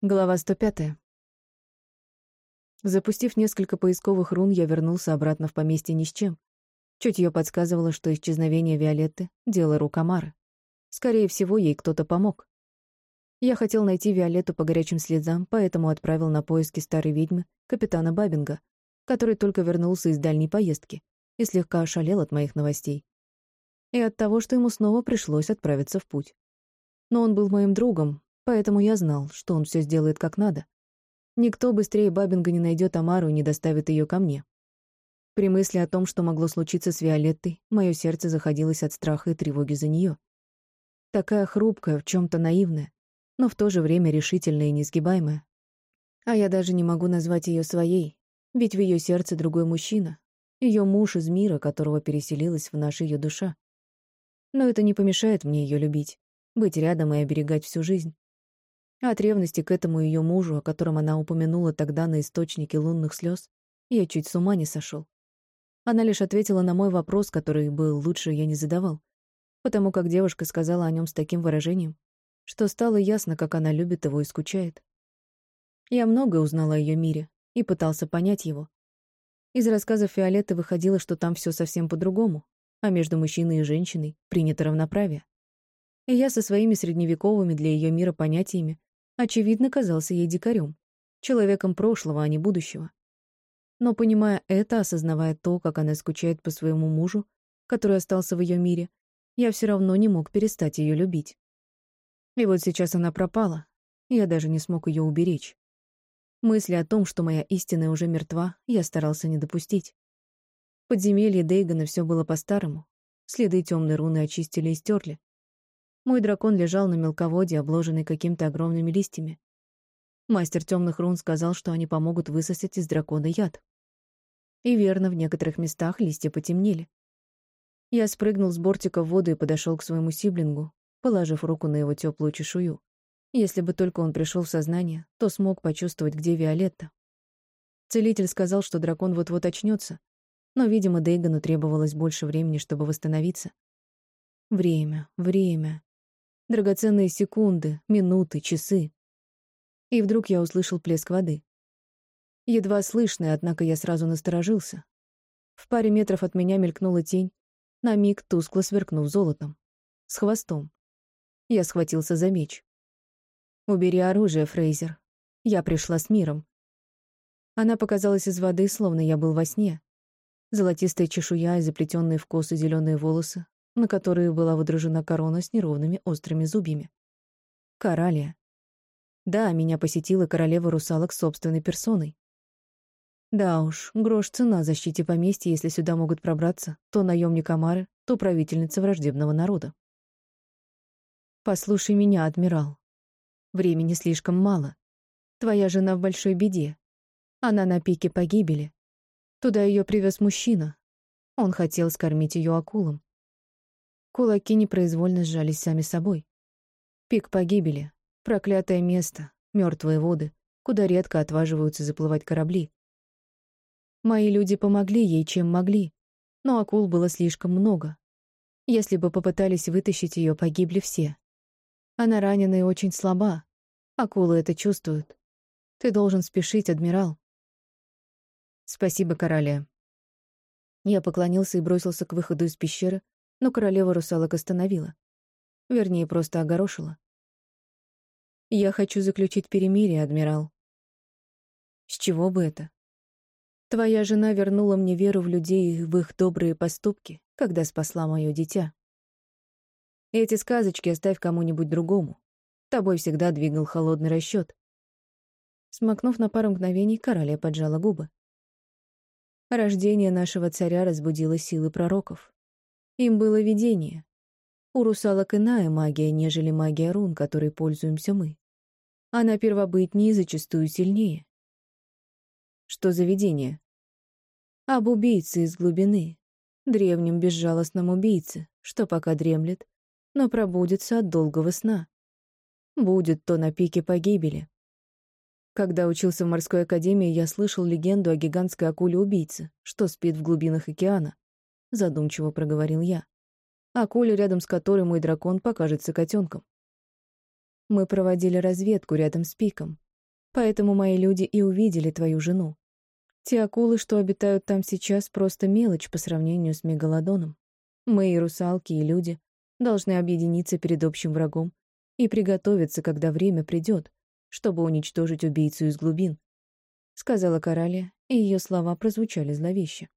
Глава 105. Запустив несколько поисковых рун, я вернулся обратно в поместье ни с чем. Чутье подсказывало, что исчезновение Виолетты — дело рук Амары. Скорее всего, ей кто-то помог. Я хотел найти Виолетту по горячим следам, поэтому отправил на поиски старой ведьмы капитана Бабинга, который только вернулся из дальней поездки и слегка ошалел от моих новостей. И от того, что ему снова пришлось отправиться в путь. Но он был моим другом, Поэтому я знал, что он все сделает как надо. Никто быстрее Бабинга не найдет Амару и не доставит ее ко мне. При мысли о том, что могло случиться с Виолеттой, мое сердце заходилось от страха и тревоги за нее. Такая хрупкая, в чем-то наивная, но в то же время решительная и несгибаемая. А я даже не могу назвать ее своей, ведь в ее сердце другой мужчина, ее муж из мира, которого переселилась в наша ее душа. Но это не помешает мне ее любить, быть рядом и оберегать всю жизнь. От ревности к этому ее мужу, о котором она упомянула тогда на источнике лунных слез, я чуть с ума не сошел. Она лишь ответила на мой вопрос, который был лучше я не задавал, потому как девушка сказала о нем с таким выражением, что стало ясно, как она любит его и скучает. Я многое узнал о ее мире и пытался понять его. Из рассказов Фиолетты выходило, что там все совсем по-другому, а между мужчиной и женщиной принято равноправие. И я со своими средневековыми для ее мира понятиями очевидно, казался ей дикарем, человеком прошлого, а не будущего. Но, понимая это, осознавая то, как она скучает по своему мужу, который остался в ее мире, я все равно не мог перестать ее любить. И вот сейчас она пропала, я даже не смог ее уберечь. Мысли о том, что моя истина уже мертва, я старался не допустить. В подземелье Дейгана все было по-старому. Следы темной руны очистили и стерли. Мой дракон лежал на мелководье, обложенный какими-то огромными листьями. Мастер темных рун сказал, что они помогут высосать из дракона яд. И верно, в некоторых местах листья потемнели. Я спрыгнул с бортика в воду и подошел к своему сиблингу, положив руку на его теплую чешую. Если бы только он пришел в сознание, то смог почувствовать, где Виолетта. Целитель сказал, что дракон вот-вот очнется, но, видимо, Дейгану требовалось больше времени, чтобы восстановиться. Время, время. Драгоценные секунды, минуты, часы. И вдруг я услышал плеск воды. Едва слышный, однако я сразу насторожился. В паре метров от меня мелькнула тень, на миг тускло сверкнув золотом. С хвостом. Я схватился за меч. «Убери оружие, Фрейзер. Я пришла с миром». Она показалась из воды, словно я был во сне. Золотистая чешуя и заплетенные в косы зеленые волосы на которые была выдружена корона с неровными острыми зубьями. Коралия. Да, меня посетила королева русалок собственной персоной. Да уж, грош цена защите поместья, если сюда могут пробраться то наемник Амары, то правительница враждебного народа. Послушай меня, адмирал. Времени слишком мало. Твоя жена в большой беде. Она на пике погибели. Туда ее привез мужчина. Он хотел скормить ее акулам. Кулаки непроизвольно сжались сами собой. Пик погибели, проклятое место, мертвые воды, куда редко отваживаются заплывать корабли. Мои люди помогли ей, чем могли, но акул было слишком много. Если бы попытались вытащить ее, погибли все. Она ранена и очень слаба. Акулы это чувствуют. Ты должен спешить, адмирал. Спасибо, короля. Я поклонился и бросился к выходу из пещеры, но королева русалок остановила. Вернее, просто огорошила. «Я хочу заключить перемирие, адмирал». «С чего бы это?» «Твоя жена вернула мне веру в людей и в их добрые поступки, когда спасла мое дитя. Эти сказочки оставь кому-нибудь другому. Тобой всегда двигал холодный расчет. Смакнув на пару мгновений, короля поджала губы. Рождение нашего царя разбудило силы пророков. Им было видение. У русалок иная магия, нежели магия рун, которой пользуемся мы. Она первобытнее и зачастую сильнее. Что за видение? Об убийце из глубины, древнем безжалостном убийце, что пока дремлет, но пробудется от долгого сна. Будет то на пике погибели. Когда учился в морской академии, я слышал легенду о гигантской акуле-убийце, что спит в глубинах океана. — задумчиво проговорил я. А Коля, рядом с которой мой дракон покажется котенком. Мы проводили разведку рядом с пиком, Поэтому мои люди и увидели твою жену. Те акулы, что обитают там сейчас, просто мелочь по сравнению с мегалодоном. Мы и русалки, и люди должны объединиться перед общим врагом и приготовиться, когда время придет, чтобы уничтожить убийцу из глубин, сказала Коралия, и ее слова прозвучали зловеще.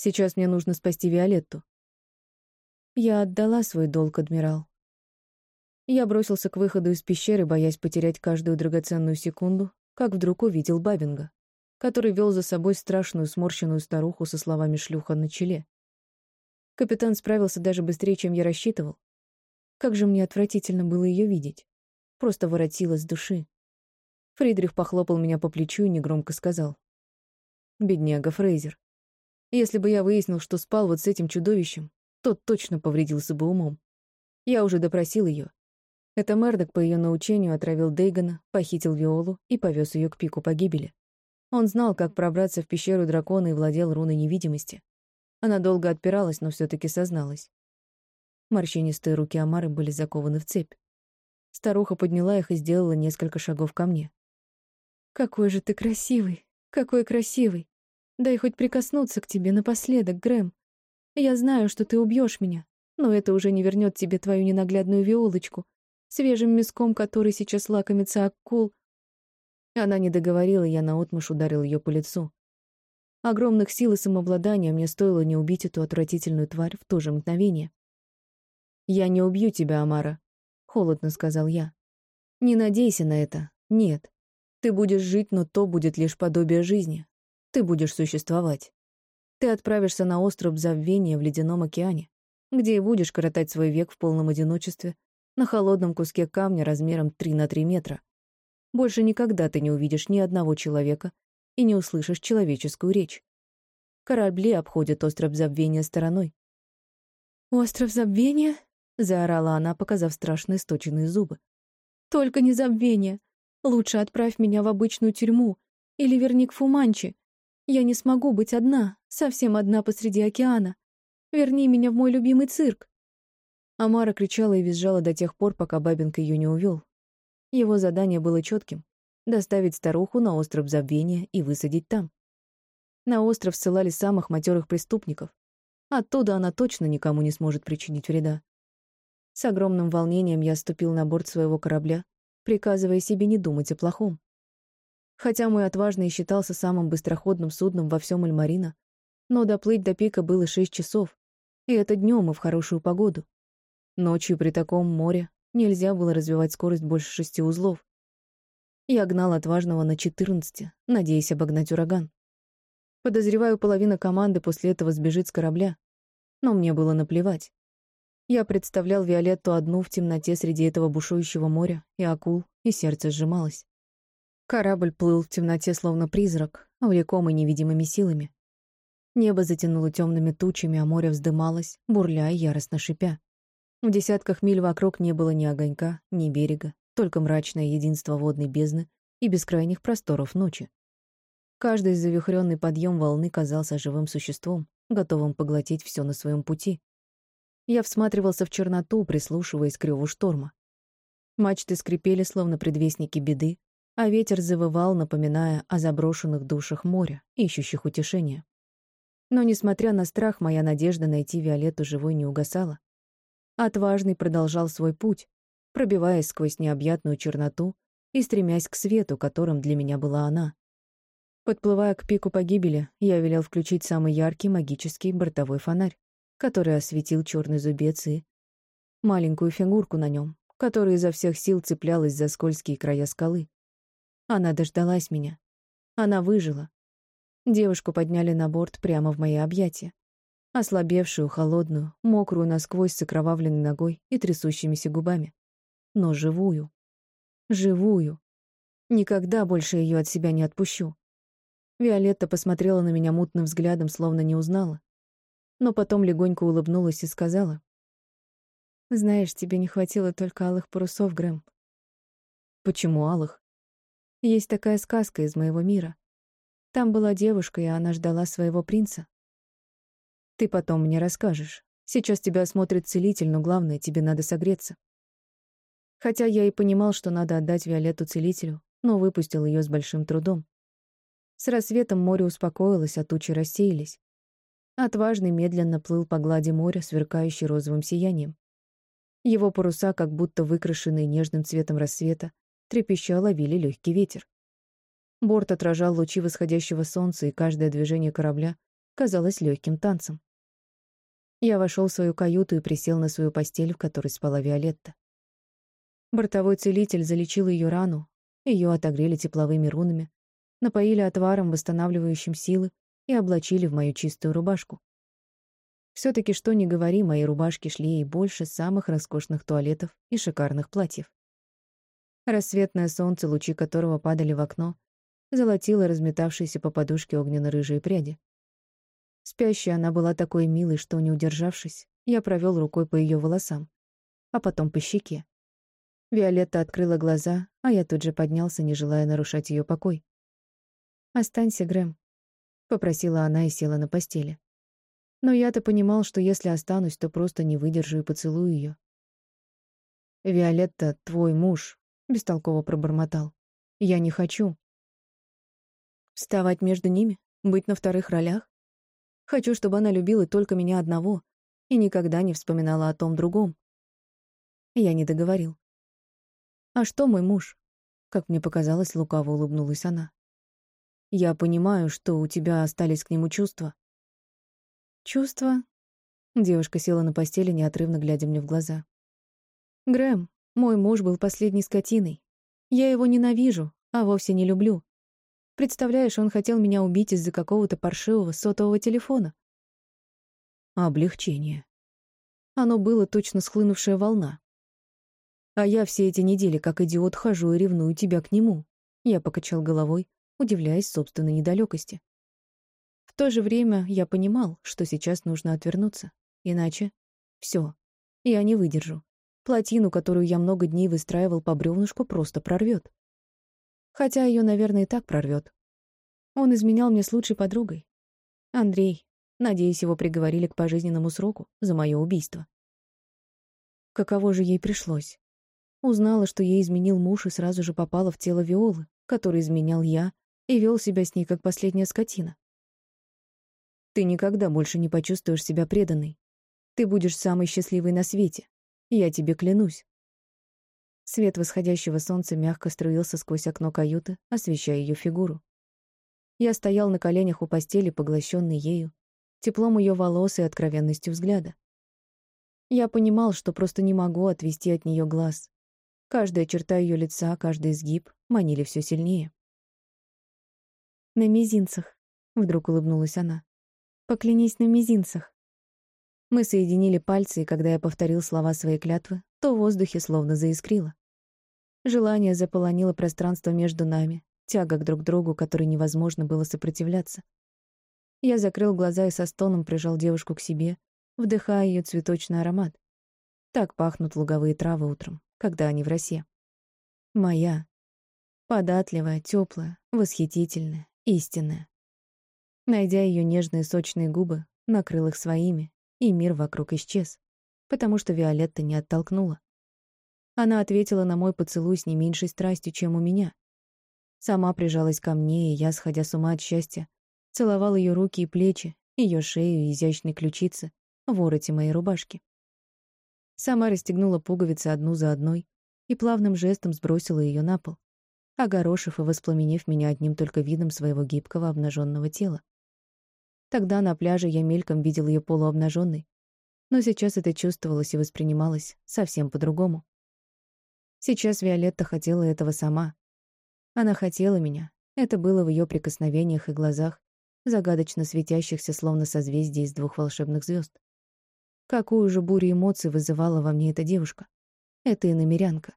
Сейчас мне нужно спасти Виолетту. Я отдала свой долг, адмирал. Я бросился к выходу из пещеры, боясь потерять каждую драгоценную секунду, как вдруг увидел Бабинга, который вел за собой страшную сморщенную старуху со словами «шлюха» на челе. Капитан справился даже быстрее, чем я рассчитывал. Как же мне отвратительно было ее видеть. Просто воротила с души. Фридрих похлопал меня по плечу и негромко сказал. «Бедняга Фрейзер. Если бы я выяснил, что спал вот с этим чудовищем, тот точно повредился бы умом. Я уже допросил ее. Это Мердок по ее научению отравил Дейгана, похитил Виолу и повез ее к пику погибели. Он знал, как пробраться в пещеру дракона и владел руной невидимости. Она долго отпиралась, но все таки созналась. Морщинистые руки Амары были закованы в цепь. Старуха подняла их и сделала несколько шагов ко мне. «Какой же ты красивый! Какой красивый! Дай хоть прикоснуться к тебе напоследок, Грэм. Я знаю, что ты убьешь меня, но это уже не вернет тебе твою ненаглядную виолочку, свежим мяском, который сейчас лакомится акул. Она не договорила, я наотмашь ударил ее по лицу. Огромных сил и самообладания мне стоило не убить эту отвратительную тварь в то же мгновение. «Я не убью тебя, Амара», — холодно сказал я. «Не надейся на это. Нет. Ты будешь жить, но то будет лишь подобие жизни, ты будешь существовать. Ты отправишься на остров Забвения в Ледяном океане, где и будешь коротать свой век в полном одиночестве на холодном куске камня размером 3 на 3 метра. Больше никогда ты не увидишь ни одного человека и не услышишь человеческую речь. Корабли обходят остров Забвения стороной. «Остров Забвения?» — заорала она, показав страшные сточенные зубы. «Только не Забвение. Лучше отправь меня в обычную тюрьму или верни к Фуманчи, я не смогу быть одна, совсем одна посреди океана. Верни меня в мой любимый цирк. Амара кричала и визжала до тех пор, пока Бабенко ее не увел. Его задание было четким — доставить старуху на остров Забвения и высадить там. На остров ссылали самых матерых преступников. Оттуда она точно никому не сможет причинить вреда. С огромным волнением я ступил на борт своего корабля, приказывая себе не думать о плохом. Хотя мой отважный считался самым быстроходным судном во всем Эльмарина, но доплыть до пика было шесть часов, и это днем и в хорошую погоду. Ночью при таком море нельзя было развивать скорость больше шести узлов. Я гнал отважного на четырнадцати, надеясь обогнать ураган. Подозреваю, половина команды после этого сбежит с корабля. Но мне было наплевать. Я представлял Виолетту одну в темноте среди этого бушующего моря и акул, и сердце сжималось. Корабль плыл в темноте, словно призрак, увлекомый невидимыми силами. Небо затянуло темными тучами, а море вздымалось, бурля и яростно шипя. В десятках миль вокруг не было ни огонька, ни берега, только мрачное единство водной бездны и бескрайних просторов ночи. Каждый завихренный подъем волны казался живым существом, готовым поглотить все на своем пути. Я всматривался в черноту, прислушиваясь к реву шторма. Мачты скрипели, словно предвестники беды, а ветер завывал, напоминая о заброшенных душах моря, ищущих утешения. Но, несмотря на страх, моя надежда найти Виолетту живой не угасала. Отважный продолжал свой путь, пробиваясь сквозь необъятную черноту и стремясь к свету, которым для меня была она. Подплывая к пику погибели, я велел включить самый яркий магический бортовой фонарь, который осветил черный зубец и маленькую фигурку на нем, которая изо всех сил цеплялась за скользкие края скалы. Она дождалась меня. Она выжила. Девушку подняли на борт прямо в мои объятия. Ослабевшую, холодную, мокрую насквозь с окровавленной ногой и трясущимися губами. Но живую. Живую. Никогда больше ее от себя не отпущу. Виолетта посмотрела на меня мутным взглядом, словно не узнала. Но потом легонько улыбнулась и сказала. «Знаешь, тебе не хватило только алых парусов, Грэм». «Почему алых?» Есть такая сказка из моего мира. Там была девушка, и она ждала своего принца. Ты потом мне расскажешь. Сейчас тебя осмотрит целитель, но главное, тебе надо согреться. Хотя я и понимал, что надо отдать Виолетту целителю, но выпустил ее с большим трудом. С рассветом море успокоилось, а тучи рассеялись. Отважный медленно плыл по глади моря, сверкающий розовым сиянием. Его паруса, как будто выкрашенные нежным цветом рассвета, трепеща ловили легкий ветер. Борт отражал лучи восходящего солнца, и каждое движение корабля казалось легким танцем. Я вошел в свою каюту и присел на свою постель, в которой спала Виолетта. Бортовой целитель залечил ее рану, ее отогрели тепловыми рунами, напоили отваром, восстанавливающим силы, и облачили в мою чистую рубашку. все таки что ни говори, мои рубашки шли ей больше самых роскошных туалетов и шикарных платьев. Рассветное солнце, лучи которого падали в окно, золотило разметавшиеся по подушке огненно-рыжие пряди. Спящая она была такой милой, что, не удержавшись, я провел рукой по ее волосам, а потом по щеке. Виолетта открыла глаза, а я тут же поднялся, не желая нарушать ее покой. «Останься, Грэм», — попросила она и села на постели. Но я-то понимал, что если останусь, то просто не выдержу и поцелую ее. «Виолетта, твой муж», — бестолково пробормотал. «Я не хочу». Вставать между ними? Быть на вторых ролях? Хочу, чтобы она любила только меня одного и никогда не вспоминала о том другом. Я не договорил. «А что мой муж?» Как мне показалось, лукаво улыбнулась она. «Я понимаю, что у тебя остались к нему чувства». «Чувства?» Девушка села на постели, неотрывно глядя мне в глаза. «Грэм, мой муж был последней скотиной. Я его ненавижу, а вовсе не люблю. Представляешь, он хотел меня убить из-за какого-то паршивого сотового телефона. Облегчение. Оно было точно схлынувшая волна. А я все эти недели, как идиот, хожу и ревную тебя к нему. Я покачал головой, удивляясь собственной недалекости. В то же время я понимал, что сейчас нужно отвернуться. Иначе все, я не выдержу. Плотину, которую я много дней выстраивал по бревнышку, просто прорвет. Хотя ее, наверное, и так прорвет. Он изменял мне с лучшей подругой. Андрей. Надеюсь, его приговорили к пожизненному сроку за мое убийство. Каково же ей пришлось? Узнала, что ей изменил муж, и сразу же попала в тело Виолы, который изменял я, и вел себя с ней, как последняя скотина. Ты никогда больше не почувствуешь себя преданной. Ты будешь самой счастливой на свете. Я тебе клянусь. Свет восходящего солнца мягко струился сквозь окно каюты, освещая ее фигуру. Я стоял на коленях у постели, поглощенный ею, теплом ее волос и откровенностью взгляда. Я понимал, что просто не могу отвести от нее глаз. Каждая черта ее лица, каждый изгиб манили все сильнее. «На мизинцах», — вдруг улыбнулась она. «Поклянись на мизинцах». Мы соединили пальцы, и когда я повторил слова своей клятвы, то в воздухе словно заискрило. Желание заполонило пространство между нами, тяга к друг другу, которой невозможно было сопротивляться. Я закрыл глаза и со стоном прижал девушку к себе, вдыхая ее цветочный аромат. Так пахнут луговые травы утром, когда они в росе. Моя. Податливая, теплая, восхитительная, истинная. Найдя ее нежные сочные губы, накрыл их своими, и мир вокруг исчез, потому что Виолетта не оттолкнула. Она ответила на мой поцелуй с не меньшей страстью, чем у меня. Сама прижалась ко мне, и я, сходя с ума от счастья, целовал ее руки и плечи, ее шею и изящные ключицы, вороте моей рубашки. Сама расстегнула пуговицы одну за одной и плавным жестом сбросила ее на пол, огорошив и воспламенив меня одним только видом своего гибкого обнаженного тела. Тогда на пляже я мельком видел ее полуобнаженной, но сейчас это чувствовалось и воспринималось совсем по-другому. Сейчас Виолетта хотела этого сама. Она хотела меня. Это было в ее прикосновениях и глазах, загадочно светящихся, словно созвездие из двух волшебных звезд. Какую же бурю эмоций вызывала во мне эта девушка? Это иномерянка.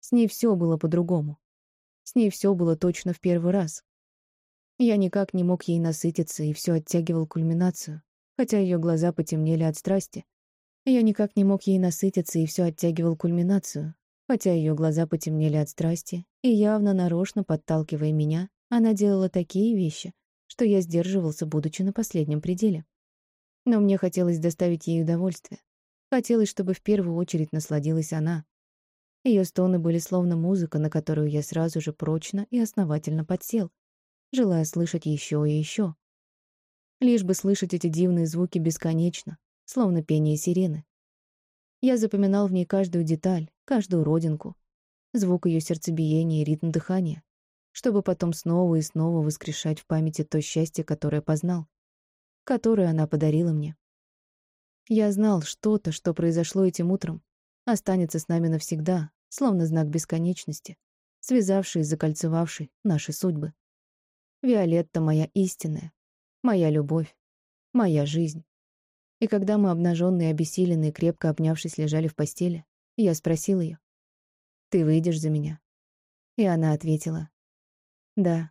С ней все было по-другому. С ней все было точно в первый раз. Я никак не мог ей насытиться и все оттягивал кульминацию, хотя ее глаза потемнели от страсти. Я никак не мог ей насытиться и все оттягивал кульминацию, Хотя ее глаза потемнели от страсти, и явно нарочно подталкивая меня, она делала такие вещи, что я сдерживался, будучи на последнем пределе. Но мне хотелось доставить ей удовольствие. Хотелось, чтобы в первую очередь насладилась она. Ее стоны были словно музыка, на которую я сразу же прочно и основательно подсел, желая слышать еще и еще. Лишь бы слышать эти дивные звуки бесконечно, словно пение сирены. Я запоминал в ней каждую деталь, каждую родинку, звук ее сердцебиения и ритм дыхания, чтобы потом снова и снова воскрешать в памяти то счастье, которое познал, которое она подарила мне. Я знал, что-то, что произошло этим утром, останется с нами навсегда, словно знак бесконечности, связавший и закольцевавший наши судьбы. Виолетта моя истинная, моя любовь, моя жизнь. И когда мы, обнаженные, обессиленные, крепко обнявшись, лежали в постели, я спросил ее, «Ты выйдешь за меня?» И она ответила, «Да,